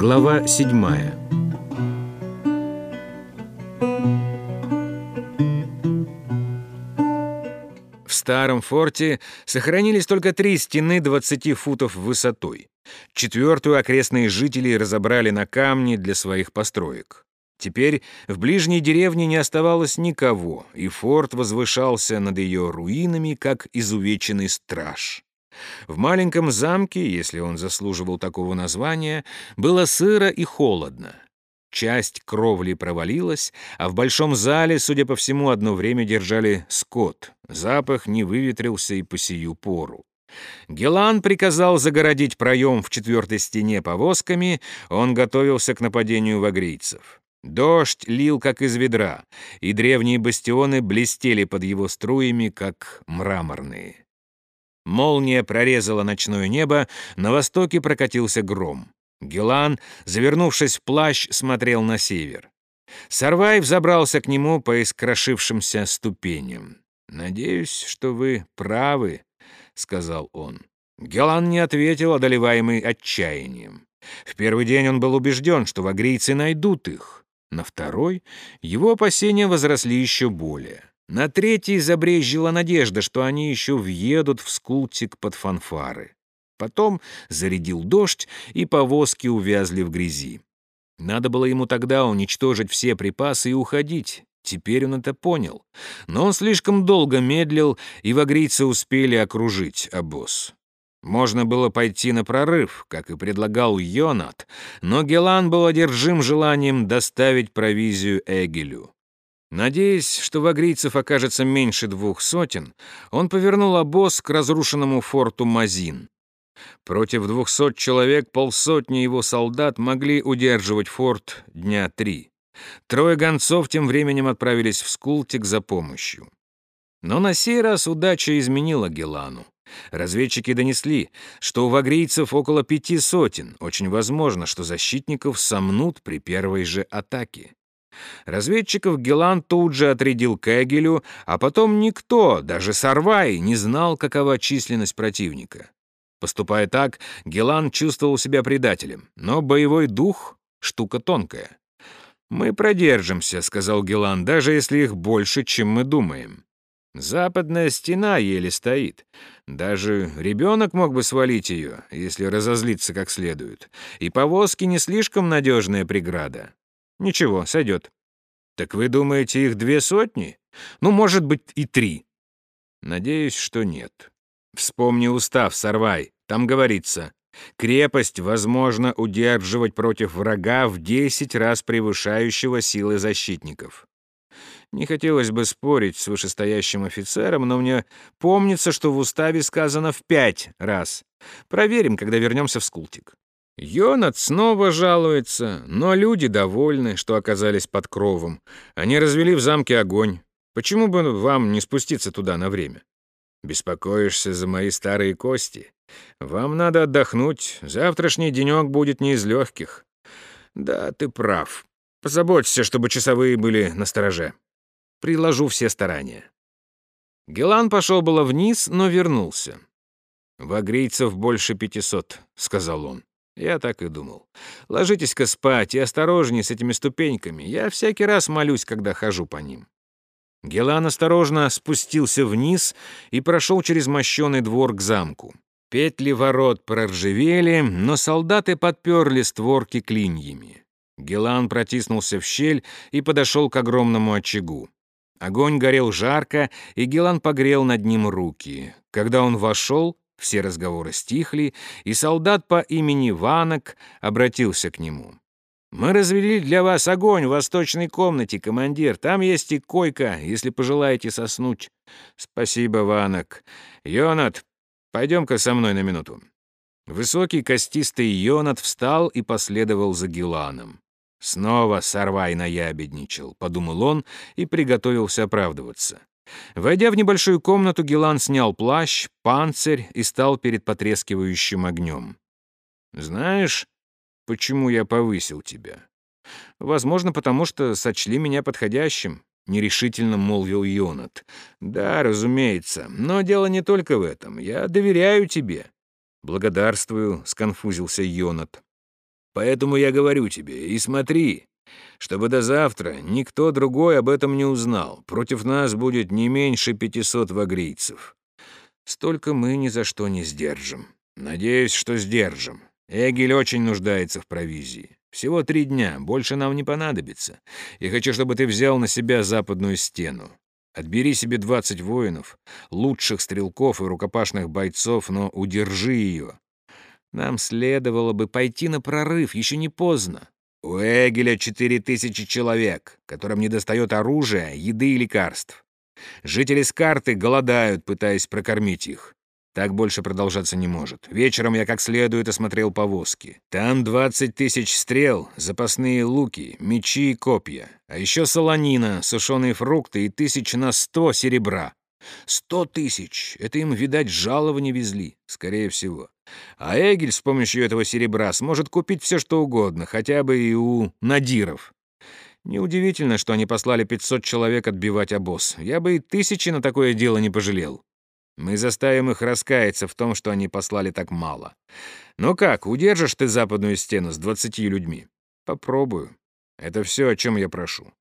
Глава седьмая. В старом форте сохранились только три стены 20 футов высотой. Четвертую окрестные жители разобрали на камни для своих построек. Теперь в ближней деревне не оставалось никого, и форт возвышался над ее руинами, как изувеченный страж. В маленьком замке, если он заслуживал такого названия, было сыро и холодно. Часть кровли провалилась, а в большом зале, судя по всему, одно время держали скот. Запах не выветрился и по сию пору. Гелан приказал загородить проем в четвертой стене повозками, он готовился к нападению вагрийцев. Дождь лил, как из ведра, и древние бастионы блестели под его струями, как мраморные. Молния прорезала ночное небо, на востоке прокатился гром. Гелан, завернувшись в плащ, смотрел на север. Сарвай взобрался к нему по искрошившимся ступеням. «Надеюсь, что вы правы», — сказал он. Гелан не ответил, одолеваемый отчаянием. В первый день он был убежден, что вагрийцы найдут их. На второй его опасения возросли еще более. На третий забрезжила надежда, что они еще въедут в скултик под фанфары. Потом зарядил дождь, и повозки увязли в грязи. Надо было ему тогда уничтожить все припасы и уходить. Теперь он это понял. Но он слишком долго медлил, и вагрийцы успели окружить обоз. Можно было пойти на прорыв, как и предлагал Йонат, но Гелан был одержим желанием доставить провизию Эгелю. Надеясь, что вагрийцев окажется меньше двух сотен, он повернул обоз к разрушенному форту Мазин. Против двухсот человек полсотни его солдат могли удерживать форт дня три. Трое гонцов тем временем отправились в Скултик за помощью. Но на сей раз удача изменила Гелану. Разведчики донесли, что у вагрийцев около пяти сотен. Очень возможно, что защитников сомнут при первой же атаке. Разведчиков Гелан тут же отрядил к Эгелю, а потом никто, даже Сарвай, не знал, какова численность противника. Поступая так, Гелан чувствовал себя предателем, но боевой дух — штука тонкая. «Мы продержимся», — сказал Гелан, — «даже если их больше, чем мы думаем». Западная стена еле стоит. Даже ребенок мог бы свалить ее, если разозлиться как следует. И повозки не слишком надежная преграда. Ничего, сойдет. Так вы думаете, их две сотни? Ну, может быть, и три. Надеюсь, что нет. Вспомни устав, Сорвай. Там говорится, крепость возможно удерживать против врага в десять раз превышающего силы защитников. Не хотелось бы спорить с вышестоящим офицером, но мне помнится, что в уставе сказано в пять раз. Проверим, когда вернемся в Скултик. Йонат снова жалуется, но люди довольны, что оказались под кровом. Они развели в замке огонь. Почему бы вам не спуститься туда на время? Беспокоишься за мои старые кости? Вам надо отдохнуть. Завтрашний денек будет не из легких. Да, ты прав. Позаботься, чтобы часовые были на стороже. Приложу все старания. Гелан пошел было вниз, но вернулся. «Вагрийцев больше пятисот», — сказал он. Я так и думал. Ложитесь-ка спать и осторожнее с этими ступеньками. Я всякий раз молюсь, когда хожу по ним. Гелан осторожно спустился вниз и прошел через мощеный двор к замку. Петли ворот проржавели, но солдаты подперли створки клиньями. Гелан протиснулся в щель и подошел к огромному очагу. Огонь горел жарко, и Гелан погрел над ним руки. Когда он вошел, все разговоры стихли, и солдат по имени Ванок обратился к нему. «Мы развели для вас огонь в восточной комнате, командир. Там есть и койка, если пожелаете соснуть». «Спасибо, Ванок. Йонат, пойдем-ка со мной на минуту». Высокий костистый Йонат встал и последовал за Геланом. «Снова сорвай наябедничал», — подумал он и приготовился оправдываться. Войдя в небольшую комнату, Гелан снял плащ, панцирь и стал перед потрескивающим огнем. «Знаешь, почему я повысил тебя?» «Возможно, потому что сочли меня подходящим», — нерешительно молвил Йонат. «Да, разумеется, но дело не только в этом. Я доверяю тебе». «Благодарствую», — сконфузился Йонат. Поэтому я говорю тебе, и смотри, чтобы до завтра никто другой об этом не узнал. Против нас будет не меньше пятисот вагрийцев. Столько мы ни за что не сдержим. Надеюсь, что сдержим. Эгель очень нуждается в провизии. Всего три дня, больше нам не понадобится. Я хочу, чтобы ты взял на себя западную стену. Отбери себе двадцать воинов, лучших стрелков и рукопашных бойцов, но удержи ее. Нам следовало бы пойти на прорыв, еще не поздно. У Эгеля четыре тысячи человек, которым недостает оружия, еды и лекарств. Жители Скарты голодают, пытаясь прокормить их. Так больше продолжаться не может. Вечером я как следует осмотрел повозки. Там двадцать тысяч стрел, запасные луки, мечи и копья. А еще солонина, сушеные фрукты и тысяч на сто серебра. Сто тысяч! Это им, видать, жалование везли, скорее всего. А Эгель с помощью этого серебра сможет купить все, что угодно, хотя бы и у надиров. Неудивительно, что они послали 500 человек отбивать обоз. Я бы и тысячи на такое дело не пожалел. Мы заставим их раскаяться в том, что они послали так мало. Ну как, удержишь ты западную стену с двадцатью людьми? Попробую. Это все, о чем я прошу.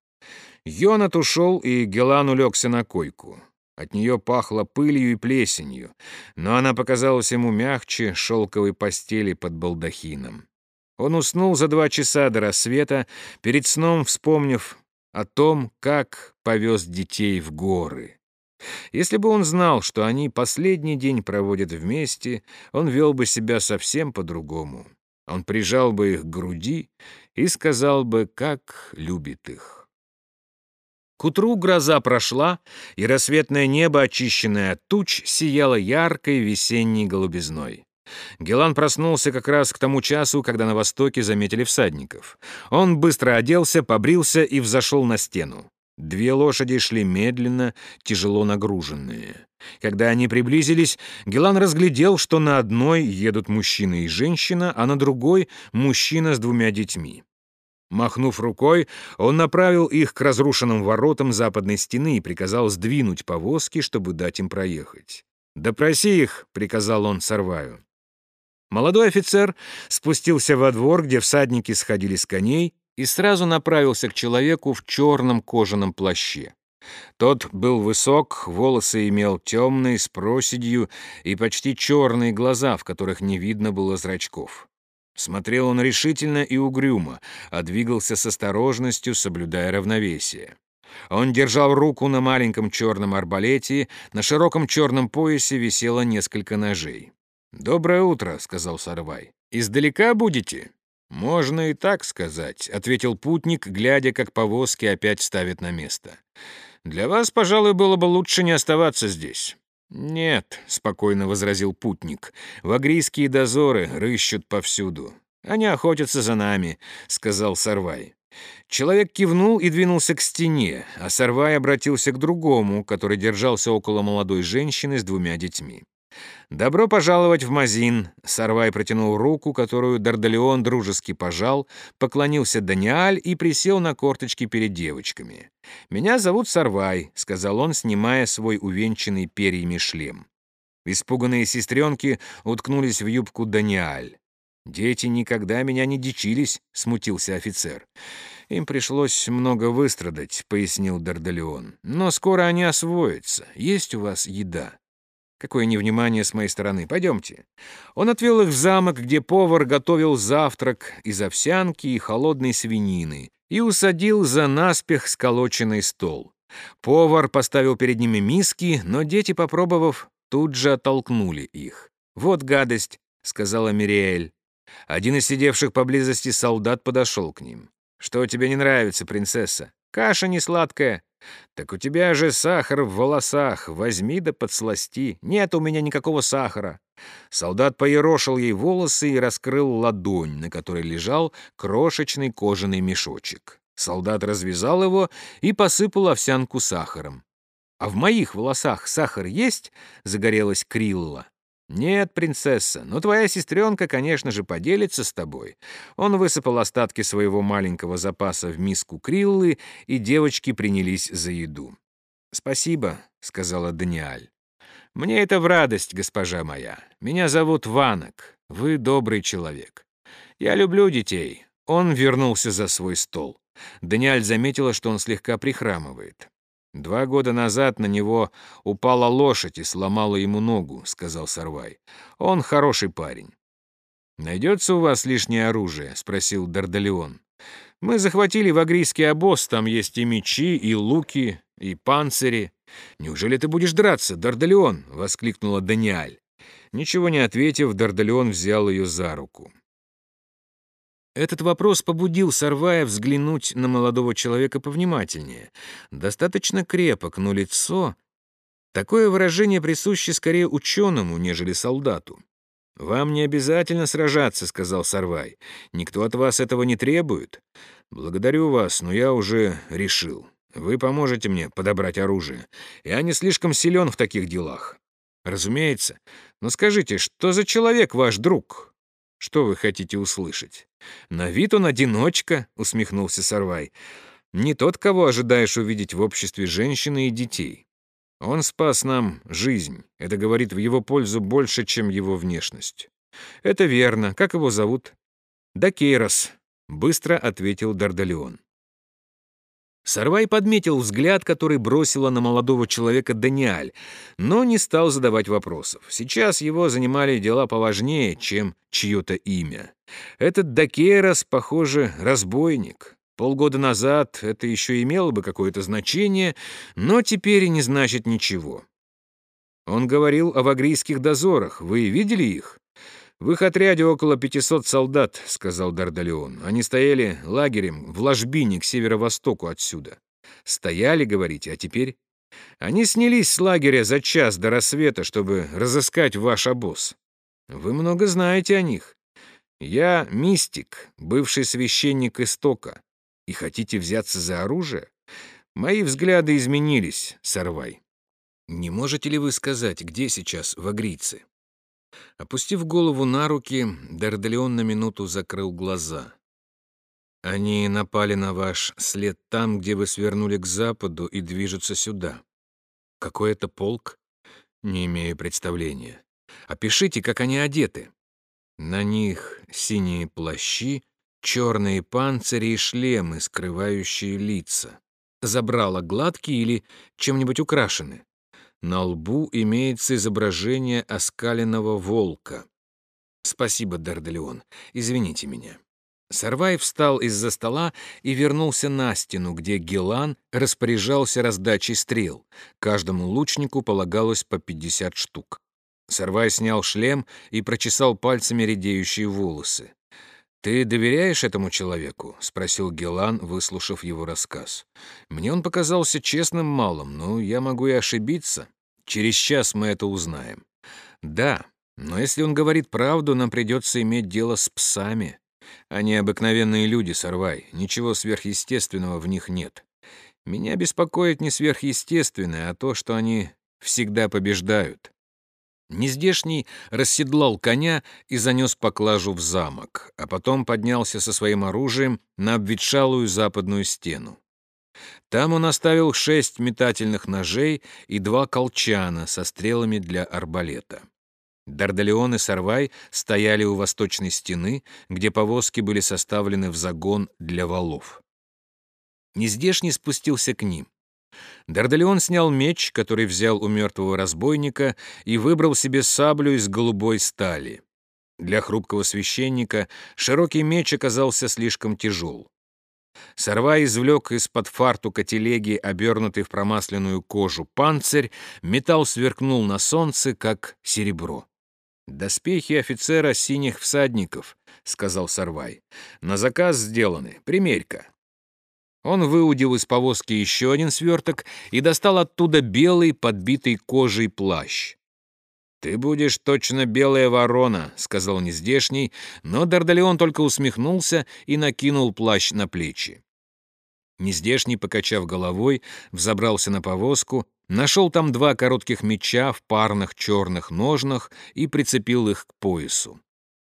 Йонат ушел, и Гелан улегся на койку. От нее пахло пылью и плесенью, но она показалась ему мягче шелковой постели под балдахином. Он уснул за два часа до рассвета, перед сном вспомнив о том, как повез детей в горы. Если бы он знал, что они последний день проводят вместе, он вел бы себя совсем по-другому. Он прижал бы их к груди и сказал бы, как любит их. К утру гроза прошла, и рассветное небо, очищенное от туч, сияло яркой весенней голубизной. Гелан проснулся как раз к тому часу, когда на востоке заметили всадников. Он быстро оделся, побрился и взошел на стену. Две лошади шли медленно, тяжело нагруженные. Когда они приблизились, Гелан разглядел, что на одной едут мужчина и женщина, а на другой — мужчина с двумя детьми. Махнув рукой, он направил их к разрушенным воротам западной стены и приказал сдвинуть повозки, чтобы дать им проехать. «Допроси их», — приказал он Сарваю. Молодой офицер спустился во двор, где всадники сходили с коней, и сразу направился к человеку в черном кожаном плаще. Тот был высок, волосы имел темные, с проседью и почти черные глаза, в которых не видно было зрачков. Смотрел он решительно и угрюмо, а двигался с осторожностью, соблюдая равновесие. Он держал руку на маленьком черном арбалете, на широком черном поясе висело несколько ножей. «Доброе утро», — сказал Сарвай. «Издалека будете?» «Можно и так сказать», — ответил путник, глядя, как повозки опять ставят на место. «Для вас, пожалуй, было бы лучше не оставаться здесь. «Нет», — спокойно возразил путник, — «вагрийские дозоры рыщут повсюду. Они охотятся за нами», — сказал Сарвай. Человек кивнул и двинулся к стене, а Сарвай обратился к другому, который держался около молодой женщины с двумя детьми. «Добро пожаловать в Мазин!» Сарвай протянул руку, которую Дардалеон дружески пожал, поклонился Даниаль и присел на корточки перед девочками. «Меня зовут Сарвай», — сказал он, снимая свой увенчанный перьями шлем. Испуганные сестренки уткнулись в юбку Даниаль. «Дети никогда меня не дичились», — смутился офицер. «Им пришлось много выстрадать», — пояснил Дардалеон. «Но скоро они освоятся. Есть у вас еда?» Какое невнимание с моей стороны. Пойдемте. Он отвел их в замок, где повар готовил завтрак из овсянки и холодной свинины и усадил за наспех сколоченный стол. Повар поставил перед ними миски, но дети, попробовав, тут же оттолкнули их. «Вот гадость», — сказала Мириэль. Один из сидевших поблизости солдат подошел к ним. «Что тебе не нравится, принцесса? Каша не сладкая. «Так у тебя же сахар в волосах, возьми да подсласти. Нет у меня никакого сахара». Солдат поерошил ей волосы и раскрыл ладонь, на которой лежал крошечный кожаный мешочек. Солдат развязал его и посыпал овсянку сахаром. «А в моих волосах сахар есть?» — загорелась Крилла. «Нет, принцесса, но твоя сестренка, конечно же, поделится с тобой». Он высыпал остатки своего маленького запаса в миску криллы, и девочки принялись за еду. «Спасибо», — сказала Даниаль. «Мне это в радость, госпожа моя. Меня зовут Ванок. Вы добрый человек. Я люблю детей». Он вернулся за свой стол. Даниэль заметила, что он слегка прихрамывает. «Два года назад на него упала лошадь и сломала ему ногу», — сказал Сарвай. «Он хороший парень». «Найдется у вас лишнее оружие?» — спросил Дардалион. «Мы захватили вагрийский обоз, там есть и мечи, и луки, и панцири. Неужели ты будешь драться, Дардалион?» — воскликнула Даниэль. Ничего не ответив, Дардалион взял ее за руку. Этот вопрос побудил Сарвая взглянуть на молодого человека повнимательнее. Достаточно крепок, но лицо... Такое выражение присуще скорее ученому, нежели солдату. «Вам не обязательно сражаться», — сказал Сарвай. «Никто от вас этого не требует. Благодарю вас, но я уже решил. Вы поможете мне подобрать оружие. Я не слишком силен в таких делах». «Разумеется. Но скажите, что за человек ваш друг?» «Что вы хотите услышать?» «На вид он одиночка», — усмехнулся Сарвай. «Не тот, кого ожидаешь увидеть в обществе женщины и детей. Он спас нам жизнь. Это говорит в его пользу больше, чем его внешность». «Это верно. Как его зовут?» «Дакейрос», — быстро ответил Дардалион. Сарвай подметил взгляд, который бросила на молодого человека Даниаль, но не стал задавать вопросов. Сейчас его занимали дела поважнее, чем чье-то имя. Этот Дакерос, похоже, разбойник. Полгода назад это еще имело бы какое-то значение, но теперь и не значит ничего. Он говорил о вагрийских дозорах. Вы видели их? «В их отряде около 500 солдат», — сказал Дардалион. «Они стояли лагерем в ложбине к северо-востоку отсюда. Стояли, говорите, а теперь...» «Они снялись с лагеря за час до рассвета, чтобы разыскать ваш обоз. Вы много знаете о них. Я мистик, бывший священник Истока. И хотите взяться за оружие? Мои взгляды изменились, Сарвай. Не можете ли вы сказать, где сейчас вагрийцы?» Опустив голову на руки, Дардалион на минуту закрыл глаза. «Они напали на ваш след там, где вы свернули к западу и движутся сюда. Какой это полк? Не имею представления. Опишите, как они одеты. На них синие плащи, черные панцири и шлемы, скрывающие лица. Забрала гладкие или чем-нибудь украшены. На лбу имеется изображение оскаленного волка. Спасибо, Дарделеон. Извините меня. Сарвай встал из-за стола и вернулся на стену, где Гелан распоряжался раздачей стрел. Каждому лучнику полагалось по 50 штук. Сарвай снял шлем и прочесал пальцами редеющие волосы. «Ты доверяешь этому человеку?» — спросил Гелан, выслушав его рассказ. «Мне он показался честным малым, но я могу и ошибиться. Через час мы это узнаем». «Да, но если он говорит правду, нам придется иметь дело с псами. Они обыкновенные люди, Сорвай, ничего сверхъестественного в них нет. Меня беспокоит не сверхъестественное, а то, что они всегда побеждают. Нездешний расседлал коня и занес поклажу в замок, а потом поднялся со своим оружием на обветшалую западную стену. Там он оставил шесть метательных ножей и два колчана со стрелами для арбалета. Дардалеон и Сарвай стояли у восточной стены, где повозки были составлены в загон для валов. Нездешний спустился к ним. Дардалион снял меч, который взял у мертвого разбойника, и выбрал себе саблю из голубой стали. Для хрупкого священника широкий меч оказался слишком тяжел. Сорва извлек из-под фартука телеги, обернутый в промасленную кожу, панцирь, металл сверкнул на солнце, как серебро. «Доспехи офицера синих всадников», — сказал Сарвай. «На заказ сделаны. Примерь-ка». Он выудил из повозки еще один сверток и достал оттуда белый, подбитый кожей плащ. «Ты будешь точно белая ворона», — сказал нездешний, но Дардалеон только усмехнулся и накинул плащ на плечи. Нездешний, покачав головой, взобрался на повозку, нашел там два коротких меча в парных черных ножнах и прицепил их к поясу.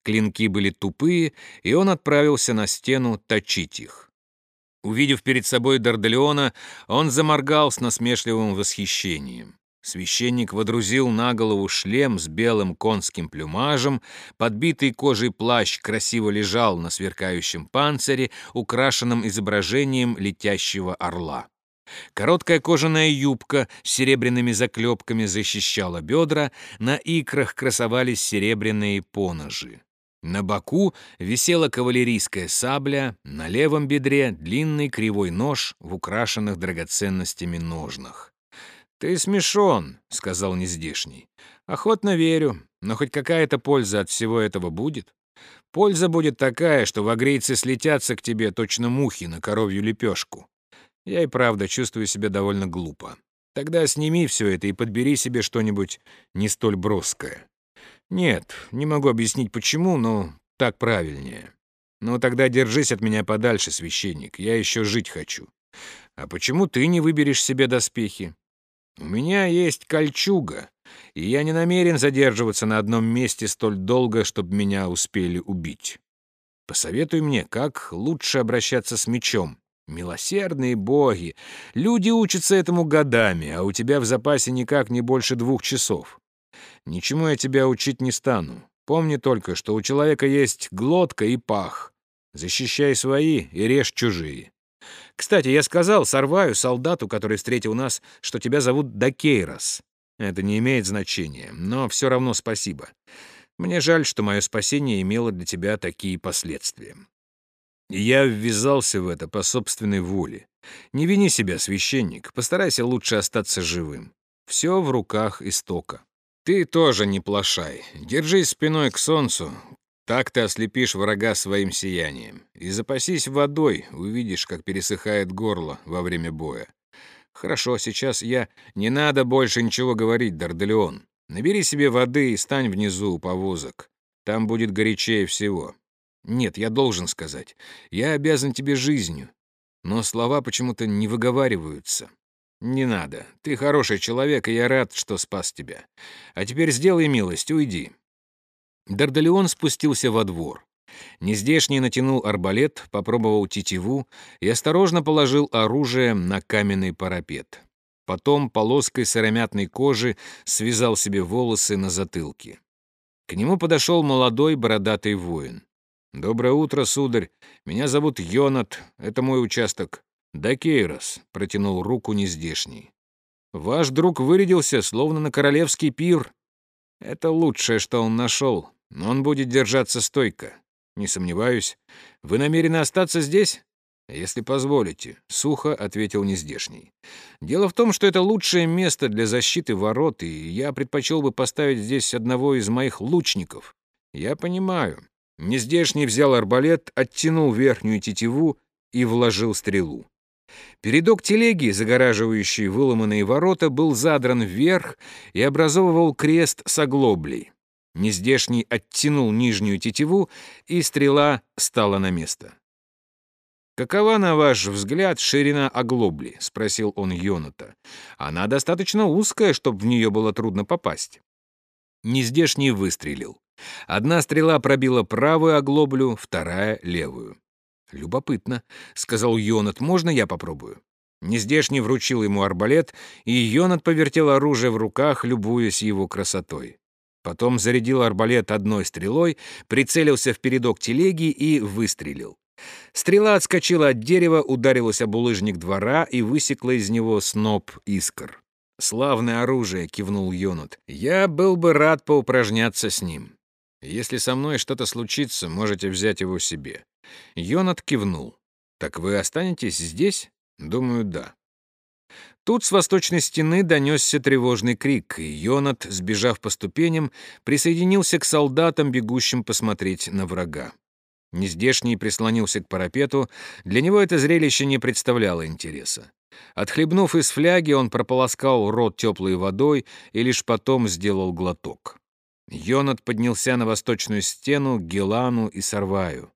Клинки были тупые, и он отправился на стену точить их. Увидев перед собой Дардалеона, он заморгал с насмешливым восхищением. Священник водрузил на голову шлем с белым конским плюмажем, подбитый кожей плащ красиво лежал на сверкающем панцире, украшенном изображением летящего орла. Короткая кожаная юбка с серебряными заклепками защищала бедра, на икрах красовались серебряные поножи. На боку висела кавалерийская сабля, на левом бедре длинный кривой нож в украшенных драгоценностями ножнах. «Ты смешон», — сказал нездешний. «Охотно верю, но хоть какая-то польза от всего этого будет. Польза будет такая, что вагрейцы слетятся к тебе точно мухи на коровью лепешку. Я и правда чувствую себя довольно глупо. Тогда сними все это и подбери себе что-нибудь не столь броское. Нет, не могу объяснить почему, но так правильнее. Ну тогда держись от меня подальше, священник, я еще жить хочу. А почему ты не выберешь себе доспехи? У меня есть кольчуга, и я не намерен задерживаться на одном месте столь долго, чтобы меня успели убить. Посоветуй мне, как лучше обращаться с мечом. Милосердные боги! Люди учатся этому годами, а у тебя в запасе никак не больше двух часов. Ничему я тебя учить не стану. Помни только, что у человека есть глотка и пах. Защищай свои и режь чужие. Кстати, я сказал Сарваю, солдату, который встретил нас, что тебя зовут Дакейрос. Это не имеет значения, но все равно спасибо. Мне жаль, что мое спасение имело для тебя такие последствия. Я ввязался в это по собственной воле. Не вини себя, священник, постарайся лучше остаться живым. Все в руках истока. Ты тоже не плашай. Держись спиной к солнцу. Так ты ослепишь врага своим сиянием. И запасись водой, увидишь, как пересыхает горло во время боя. Хорошо, сейчас я... Не надо больше ничего говорить, Дарделеон. Набери себе воды и стань внизу у повозок. Там будет горячее всего. Нет, я должен сказать. Я обязан тебе жизнью. Но слова почему-то не выговариваются. Не надо. Ты хороший человек, и я рад, что спас тебя. А теперь сделай милость, уйди. Дардалион спустился во двор. Нездешний натянул арбалет, попробовал тетиву и осторожно положил оружие на каменный парапет. Потом полоской сыромятной кожи связал себе волосы на затылке. К нему подошел молодой бородатый воин. «Доброе утро, сударь. Меня зовут Йонат. Это мой участок. Дакейрос», — протянул руку нездешний. «Ваш друг вырядился, словно на королевский пир. Это лучшее, что он нашел, но он будет держаться стойко. Не сомневаюсь. Вы намерены остаться здесь?» «Если позволите», — сухо ответил нездешний. «Дело в том, что это лучшее место для защиты ворот, и я предпочел бы поставить здесь одного из моих лучников. Я понимаю, Нездешний взял арбалет, оттянул верхнюю тетиву и вложил стрелу. Передок телеги, загораживающий выломанные ворота, был задран вверх и образовывал крест с оглоблей. Нездешний оттянул нижнюю тетиву, и стрела стала на место. «Какова, на ваш взгляд, ширина оглобли?» — спросил он Йоната. «Она достаточно узкая, чтобы в нее было трудно попасть». Нездешний выстрелил. Одна стрела пробила правую оглоблю, вторая — левую. «Любопытно», — сказал Йонат, — «можно я попробую?» Нездешний вручил ему арбалет, и Йонат повертел оружие в руках, любуясь его красотой. Потом зарядил арбалет одной стрелой, прицелился в передок телеги и выстрелил. Стрела отскочила от дерева, ударилась об улыжник двора и высекла из него сноп искр. «Славное оружие», — кивнул Йонат. «Я был бы рад поупражняться с ним». Если со мной что-то случится, можете взять его себе». Йонат кивнул. «Так вы останетесь здесь?» «Думаю, да». Тут с восточной стены донесся тревожный крик, и Йонат, сбежав по ступеням, присоединился к солдатам, бегущим посмотреть на врага. Нездешний прислонился к парапету, для него это зрелище не представляло интереса. Отхлебнув из фляги, он прополоскал рот теплой водой и лишь потом сделал глоток. Йонат поднялся на восточную стену, Гелану и Сарваю.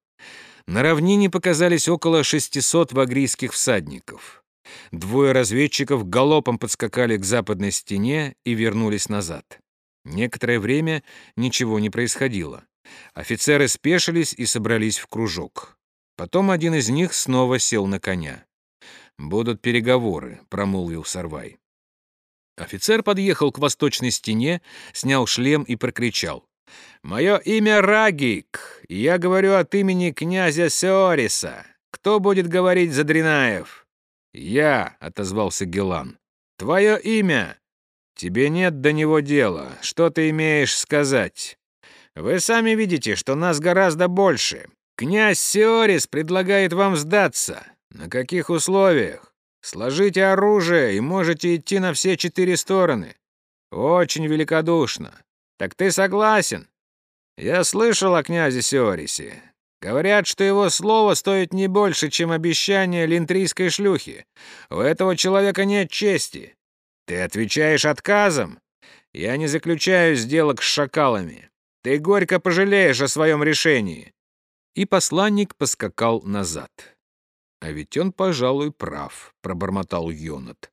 На равнине показались около 600 вагрийских всадников. Двое разведчиков галопом подскакали к западной стене и вернулись назад. Некоторое время ничего не происходило. Офицеры спешились и собрались в кружок. Потом один из них снова сел на коня. «Будут переговоры», — промолвил Сарвай. Офицер подъехал к восточной стене, снял шлем и прокричал. «Мое имя Рагик, я говорю от имени князя Сеориса. Кто будет говорить за Дринаев?» «Я», — отозвался Гелан. «Твое имя?» «Тебе нет до него дела. Что ты имеешь сказать?» «Вы сами видите, что нас гораздо больше. Князь Сеорис предлагает вам сдаться. На каких условиях? Сложите оружие и можете идти на все четыре стороны. Очень великодушно. Так ты согласен? Я слышал о князе Сеорисе. Говорят, что его слово стоит не больше, чем обещание линтрийской шлюхи. У этого человека нет чести. Ты отвечаешь отказом? Я не заключаю сделок с шакалами. Ты горько пожалеешь о своем решении и посланник поскакал назад. «А ведь он, пожалуй, прав», — пробормотал Йонат.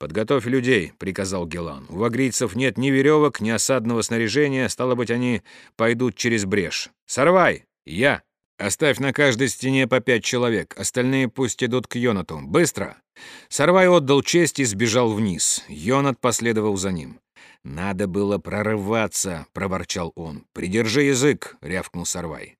«Подготовь людей», — приказал Гелан. «У вагрийцев нет ни веревок, ни осадного снаряжения, стало быть, они пойдут через брешь. Сорвай! Я! Оставь на каждой стене по пять человек, остальные пусть идут к Йонату. Быстро!» Сорвай отдал честь и сбежал вниз. Йонат последовал за ним. «Надо было прорываться», — проворчал он. «Придержи язык», — рявкнул Сорвай.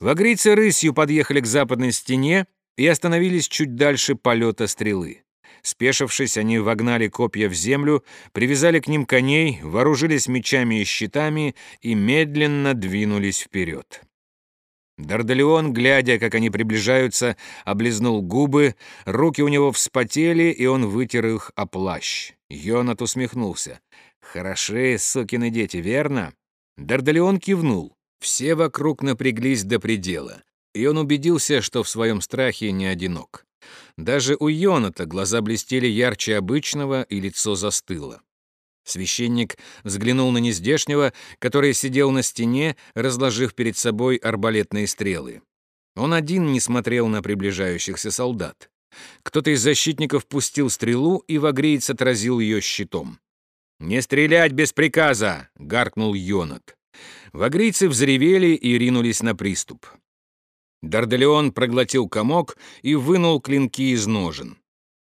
Вагрийцы рысью подъехали к западной стене и остановились чуть дальше полета стрелы. Спешившись, они вогнали копья в землю, привязали к ним коней, вооружились мечами и щитами и медленно двинулись вперед. Дардалион, глядя, как они приближаются, облизнул губы, руки у него вспотели, и он вытер их о плащ. Йонат усмехнулся. «Хороши, сукины дети, верно?» Дардалион кивнул. Все вокруг напряглись до предела, и он убедился, что в своем страхе не одинок. Даже у Йоната глаза блестели ярче обычного, и лицо застыло. Священник взглянул на нездешнего, который сидел на стене, разложив перед собой арбалетные стрелы. Он один не смотрел на приближающихся солдат. Кто-то из защитников пустил стрелу, и вагреец отразил ее щитом. «Не стрелять без приказа!» — гаркнул Йонат. Вагрийцы взревели и ринулись на приступ. Дардалеон проглотил комок и вынул клинки из ножен.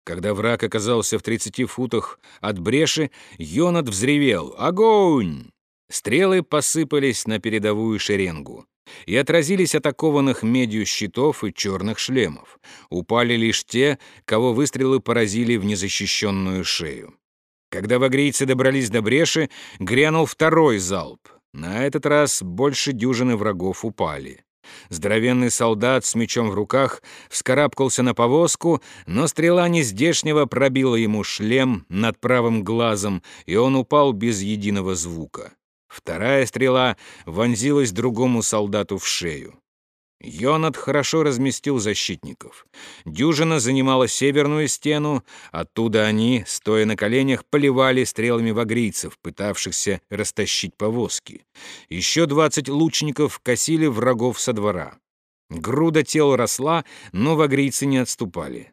Когда враг оказался в 30 футах от бреши, Йонат взревел «Огонь!». Стрелы посыпались на передовую шеренгу и отразились от окованных медью щитов и черных шлемов. Упали лишь те, кого выстрелы поразили в незащищенную шею. Когда вагрийцы добрались до бреши, грянул второй залп. На этот раз больше дюжины врагов упали. Здоровенный солдат с мечом в руках вскарабкался на повозку, но стрела нездешнего пробила ему шлем над правым глазом, и он упал без единого звука. Вторая стрела вонзилась другому солдату в шею. Йонат хорошо разместил защитников. Дюжина занимала северную стену, оттуда они, стоя на коленях, поливали стрелами вагрийцев, пытавшихся растащить повозки. Еще двадцать лучников косили врагов со двора. Груда тел росла, но вагрийцы не отступали.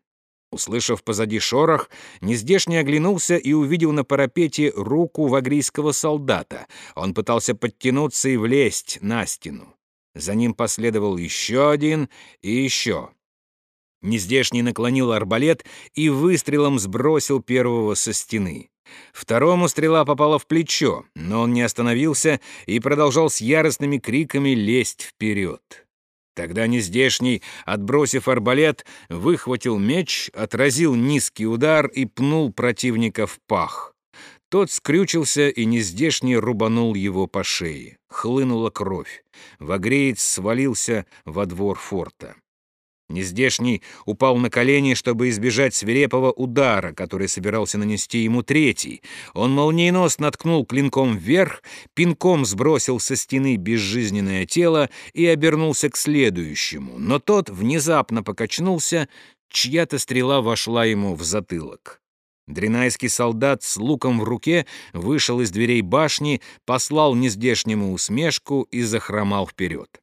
Услышав позади шорох, нездешний оглянулся и увидел на парапете руку вагрийского солдата. Он пытался подтянуться и влезть на стену. За ним последовал еще один и еще. Нездешний наклонил арбалет и выстрелом сбросил первого со стены. Второму стрела попала в плечо, но он не остановился и продолжал с яростными криками лезть вперед. Тогда нездешний, отбросив арбалет, выхватил меч, отразил низкий удар и пнул противника в пах. Тот скрючился и нездешний рубанул его по шее. Хлынула кровь. Вагреец свалился во двор форта. Нездешний упал на колени, чтобы избежать свирепого удара, который собирался нанести ему третий. Он молниеносно ткнул клинком вверх, пинком сбросил со стены безжизненное тело и обернулся к следующему. Но тот внезапно покачнулся, чья-то стрела вошла ему в затылок. Дринайский солдат с луком в руке вышел из дверей башни, послал нездешнему усмешку и захромал вперед.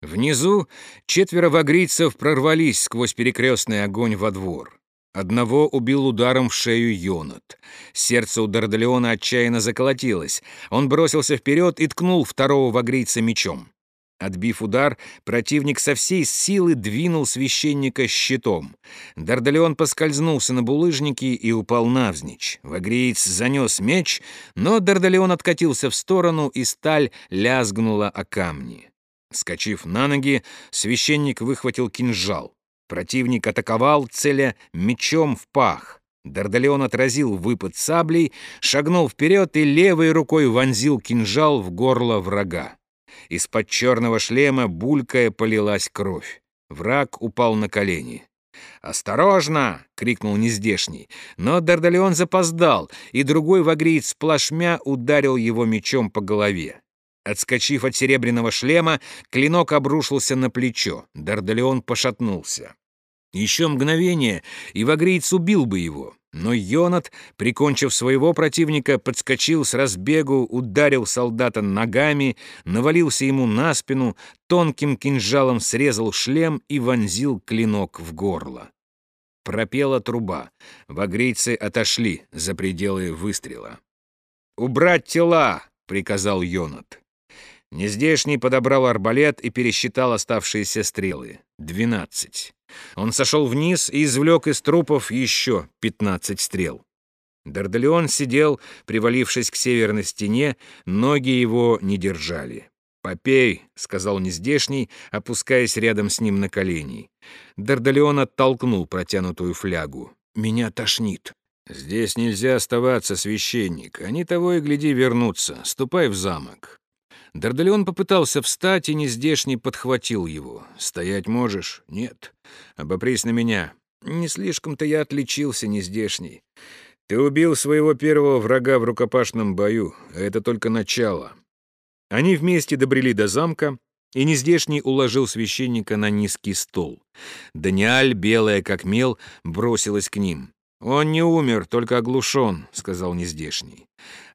Внизу четверо вагрийцев прорвались сквозь перекрестный огонь во двор. Одного убил ударом в шею Йонат. Сердце у Дардалеона отчаянно заколотилось. Он бросился вперед и ткнул второго вагрийца мечом. Отбив удар, противник со всей силы двинул священника щитом. Дардалеон поскользнулся на булыжнике и упал навзничь. Вагриец занес меч, но Дардалеон откатился в сторону, и сталь лязгнула о камни. Скочив на ноги, священник выхватил кинжал. Противник атаковал, целя мечом в пах. Дардалеон отразил выпад саблей, шагнул вперед и левой рукой вонзил кинжал в горло врага. Из-под черного шлема булькая полилась кровь. Враг упал на колени. «Осторожно!» — крикнул нездешний. Но Дардалеон запоздал, и другой вагриец плашмя ударил его мечом по голове. Отскочив от серебряного шлема, клинок обрушился на плечо. Дардалеон пошатнулся. Еще мгновение, и вагриец убил бы его. Но Йонат, прикончив своего противника, подскочил с разбегу, ударил солдата ногами, навалился ему на спину, тонким кинжалом срезал шлем и вонзил клинок в горло. Пропела труба. Вагрийцы отошли за пределы выстрела. «Убрать тела!» — приказал Йонат. Нездешний подобрал арбалет и пересчитал оставшиеся стрелы. Двенадцать. Он сошел вниз и извлек из трупов еще пятнадцать стрел. Дардалеон сидел, привалившись к северной стене, ноги его не держали. «Попей», — сказал нездешний, опускаясь рядом с ним на колени. Дардалеон оттолкнул протянутую флягу. «Меня тошнит». «Здесь нельзя оставаться, священник. Они того и гляди вернутся. Ступай в замок». Дардалеон попытался встать, и нездешний подхватил его. «Стоять можешь?» «Нет. Обопрись на меня. Не слишком-то я отличился, нездешний. Ты убил своего первого врага в рукопашном бою, а это только начало». Они вместе добрели до замка, и нездешний уложил священника на низкий стол. Даниаль, белая как мел, бросилась к ним. «Он не умер, только оглушен», — сказал нездешний.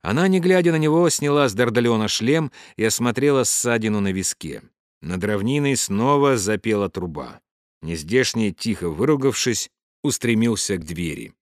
Она, не глядя на него, сняла с Дардалена шлем и осмотрела ссадину на виске. Над равниной снова запела труба. Нездешний, тихо выругавшись, устремился к двери.